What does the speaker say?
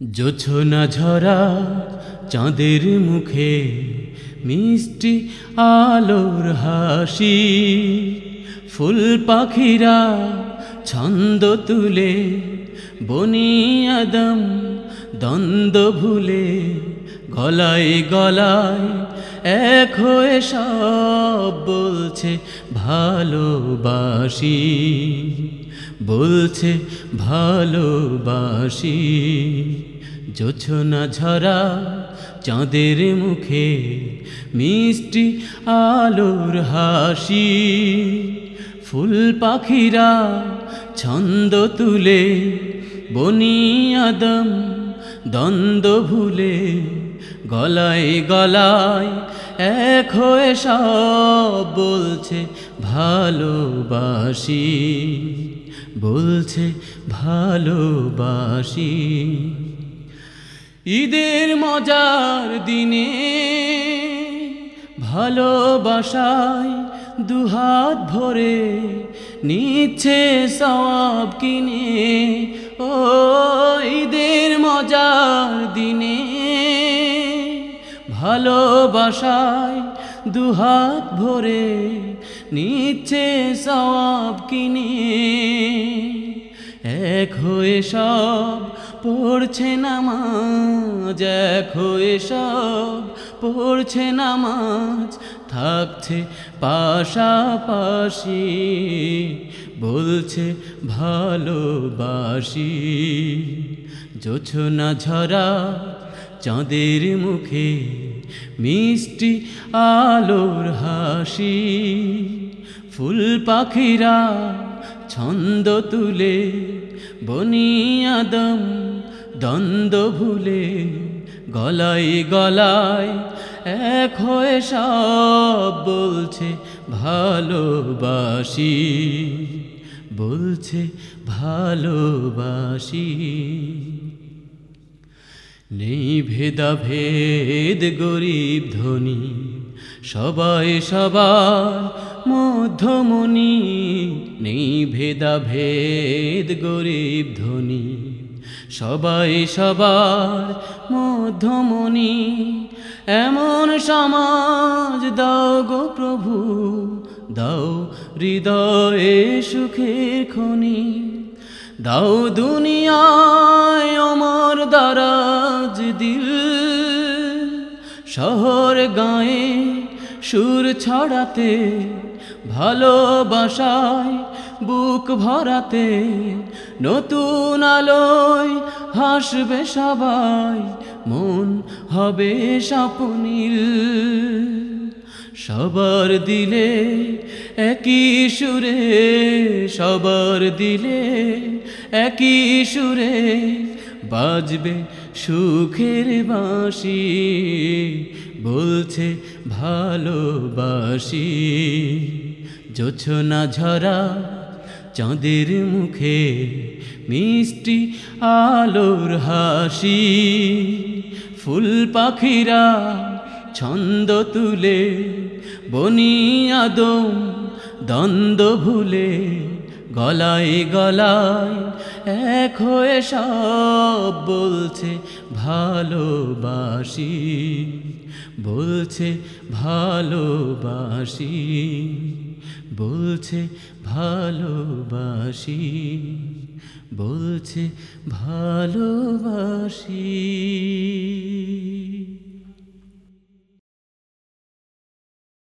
জোছনা ঝরা চাঁদের মুখে মিষ্টি আলোর হাসি। ফুল পাখিরা ছন্দ তুলে বনিয়াদম দ্বন্দ্ব ভুলে গলায় গলায় এক হয়ে সব বলছে ভালোবাসি বলছে ভালোবাসি। জোছনা ঝরা চাঁদের মুখে মিষ্টি আলোর হাসি। ফুল পাখিরা ছন্দ তুলে বনিয়াদম দ্বন্দ্ব ভুলে, গলায় গলায় এক হয়ে সব বলছে ভালোবাসি বলছে ভালোবাসি। ঈদের মজার দিনে ভালোবাসায় দুহাত ভরে নিচ্ছে সব কিনে। ও ঈদের মজার দিনে ভালোবাসায় দুহাত ভরে নিচ্ছে সব কিনে। এক হয়ে সব পড়ছে নামাজ, এক হয়ে সব পড়ছে নামাজ, থাকছে পাশাপাশি, বলছে ভালোবাসি। জোছনা ঝরা চাঁদের মুখে, মিষ্টি আলোর হাসি, ফুল পাখিরা ছন্দ তুলে বনিয়াদম দ্বন্দ্ব ভুলে, গলায় গলায় এক হয়ে সব বলছে, ভালোবাসি বলছে ভালোবাসি। নেই ভেদা ভেদ গরিব ধনী, সবাই সবার মধ্যমণি, নেই ভেদা ভেদ গরিব ধনী। সবাই সবার মধ্যমণি, এমন সমাজ দাও গো প্রভু, দাও হৃদয়ে সুখের খনি। দাও দুনিয়ায় অমর দারাজ দিল, শহর গায়ে সুর ছড়াতে, ভালোবাসায় বুক ভরাতে, নতুন আলোয় হাসবে সবাই, মন হবে স্বপ্নীল। সবার দিলে একই সুরে, সবার দিলে একই সুরে বাজবে সুখের বাঁশি বলছে ভালোবাসি। জোছনা ঝরা চাঁদের মুখে মিষ্টি আলোর হাসি। ফুল পাখিরা ছন্দ তুলে বনিয়াদম দ্বন্দ্ব ভুলে গলায় গলায় এক হয়ে সব বলছে ভালোবাসি। বলছে ভালোবাসি। বলছে ভালোবাসি। বলছে ভালোবাসি।